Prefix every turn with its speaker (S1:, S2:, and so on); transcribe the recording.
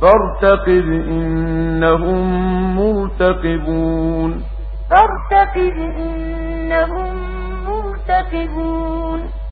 S1: فارتقب إنهم مرتقبون.
S2: فارتقب إنهم مرتقبون.